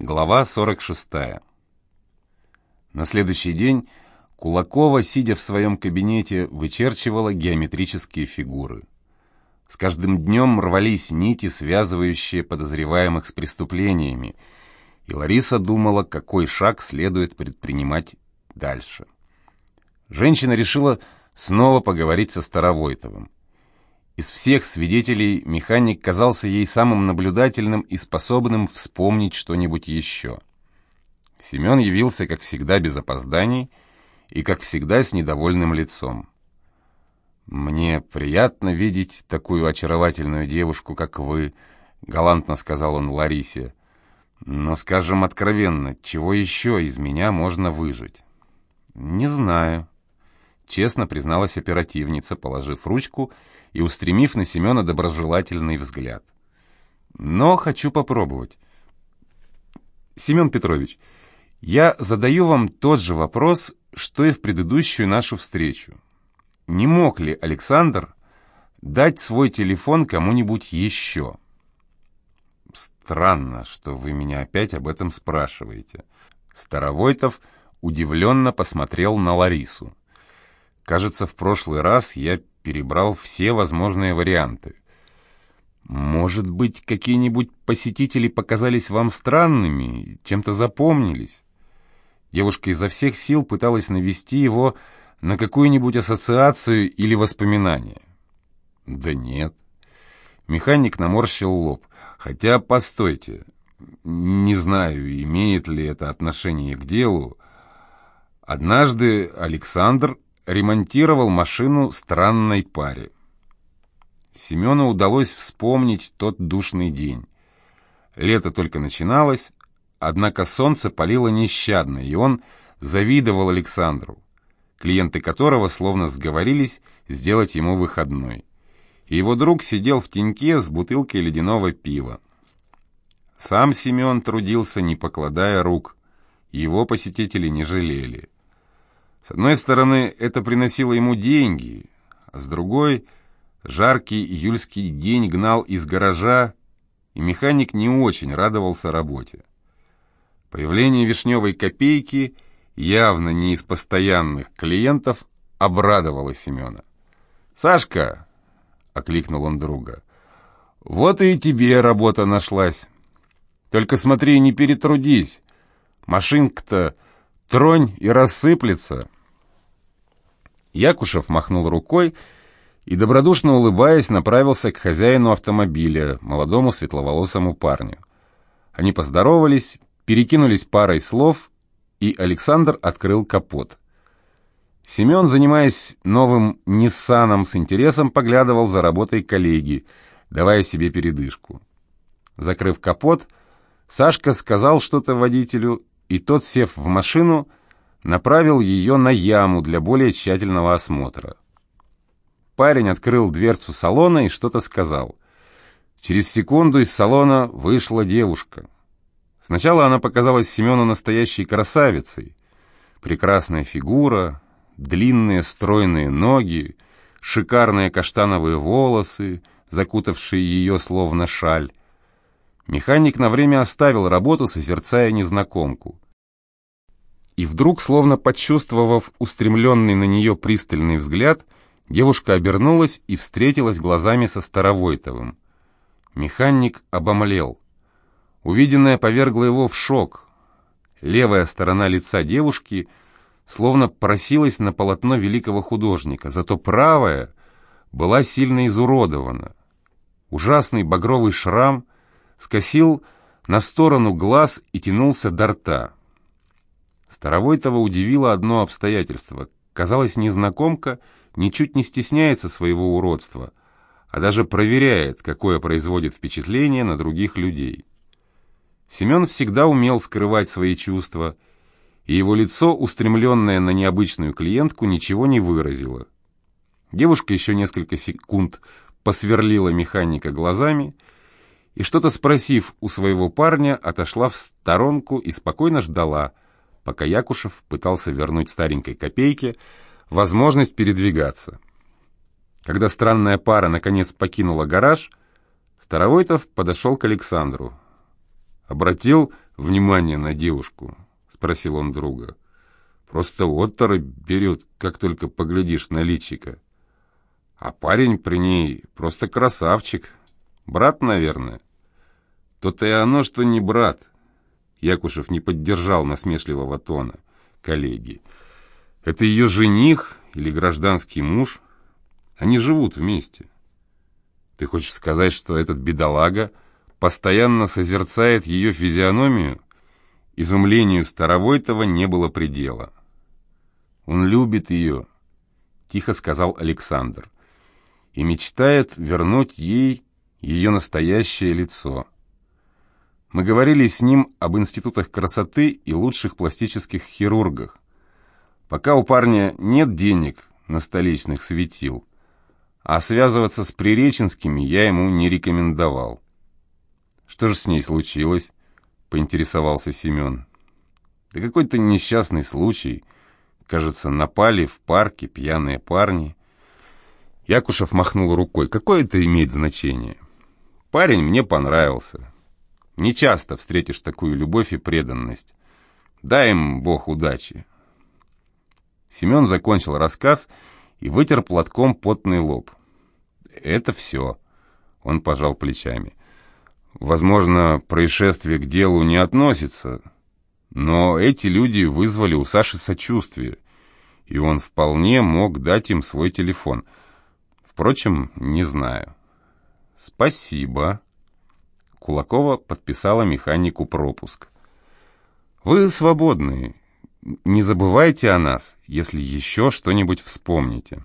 Глава 46. На следующий день Кулакова, сидя в своем кабинете, вычерчивала геометрические фигуры. С каждым днем рвались нити, связывающие подозреваемых с преступлениями, и Лариса думала, какой шаг следует предпринимать дальше. Женщина решила снова поговорить со Старовойтовым. Из всех свидетелей механик казался ей самым наблюдательным и способным вспомнить что-нибудь еще. Семен явился, как всегда, без опозданий и, как всегда, с недовольным лицом. «Мне приятно видеть такую очаровательную девушку, как вы», — галантно сказал он Ларисе. «Но, скажем откровенно, чего еще из меня можно выжить?» «Не знаю», — честно призналась оперативница, положив ручку и устремив на Семена доброжелательный взгляд. «Но хочу попробовать. Семен Петрович, я задаю вам тот же вопрос, что и в предыдущую нашу встречу. Не мог ли Александр дать свой телефон кому-нибудь еще?» «Странно, что вы меня опять об этом спрашиваете». Старовойтов удивленно посмотрел на Ларису. «Кажется, в прошлый раз я перебрал все возможные варианты. Может быть, какие-нибудь посетители показались вам странными, чем-то запомнились? Девушка изо всех сил пыталась навести его на какую-нибудь ассоциацию или воспоминание. Да нет. Механик наморщил лоб. Хотя, постойте, не знаю, имеет ли это отношение к делу. Однажды Александр ремонтировал машину странной паре. Семену удалось вспомнить тот душный день. Лето только начиналось, однако солнце палило нещадно, и он завидовал Александру, клиенты которого словно сговорились сделать ему выходной. И его друг сидел в теньке с бутылкой ледяного пива. Сам Семен трудился, не покладая рук, его посетители не жалели. С одной стороны, это приносило ему деньги, а с другой, жаркий июльский день гнал из гаража, и механик не очень радовался работе. Появление вишневой копейки, явно не из постоянных клиентов, обрадовало Семена. «Сашка!» — окликнул он друга. «Вот и тебе работа нашлась. Только смотри, не перетрудись. Машинка-то тронь и рассыплется». Якушев махнул рукой и, добродушно улыбаясь, направился к хозяину автомобиля, молодому светловолосому парню. Они поздоровались, перекинулись парой слов, и Александр открыл капот. Семен, занимаясь новым «Ниссаном», с интересом поглядывал за работой коллеги, давая себе передышку. Закрыв капот, Сашка сказал что-то водителю, и тот, сев в машину, направил ее на яму для более тщательного осмотра. Парень открыл дверцу салона и что-то сказал. Через секунду из салона вышла девушка. Сначала она показалась Семену настоящей красавицей. Прекрасная фигура, длинные стройные ноги, шикарные каштановые волосы, закутавшие ее словно шаль. Механик на время оставил работу, созерцая незнакомку и вдруг, словно почувствовав устремленный на нее пристальный взгляд, девушка обернулась и встретилась глазами со Старовойтовым. Механик обомлел. Увиденное повергло его в шок. Левая сторона лица девушки словно просилась на полотно великого художника, зато правая была сильно изуродована. Ужасный багровый шрам скосил на сторону глаз и тянулся до рта. Старовойтова удивило одно обстоятельство. Казалось, незнакомка ничуть не стесняется своего уродства, а даже проверяет, какое производит впечатление на других людей. Семен всегда умел скрывать свои чувства, и его лицо, устремленное на необычную клиентку, ничего не выразило. Девушка еще несколько секунд посверлила механика глазами и, что-то спросив у своего парня, отошла в сторонку и спокойно ждала – пока Якушев пытался вернуть старенькой копейке возможность передвигаться. Когда странная пара наконец покинула гараж, Старовойтов подошел к Александру. Обратил внимание на девушку?» — спросил он друга. «Просто оттора берет, как только поглядишь на личика. А парень при ней просто красавчик. Брат, наверное». «То-то и оно, что не брат». Якушев не поддержал насмешливого тона коллеги. «Это ее жених или гражданский муж? Они живут вместе». «Ты хочешь сказать, что этот бедолага постоянно созерцает ее физиономию?» Изумлению Старовойтова не было предела. «Он любит ее», — тихо сказал Александр, «и мечтает вернуть ей ее настоящее лицо». Мы говорили с ним об институтах красоты и лучших пластических хирургах. Пока у парня нет денег на столичных светил, а связываться с Приреченскими я ему не рекомендовал. «Что же с ней случилось?» — поинтересовался Семен. «Да какой-то несчастный случай. Кажется, напали в парке пьяные парни». Якушев махнул рукой. «Какое это имеет значение? Парень мне понравился. Не часто встретишь такую любовь и преданность. Дай им Бог удачи. Семен закончил рассказ и вытер платком потный лоб. Это все. Он пожал плечами. Возможно, происшествие к делу не относится, но эти люди вызвали у Саши сочувствие, и он вполне мог дать им свой телефон. Впрочем, не знаю. Спасибо. Кулакова подписала механику пропуск. «Вы свободны. Не забывайте о нас, если еще что-нибудь вспомните».